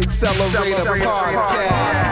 Accelerator Podcast.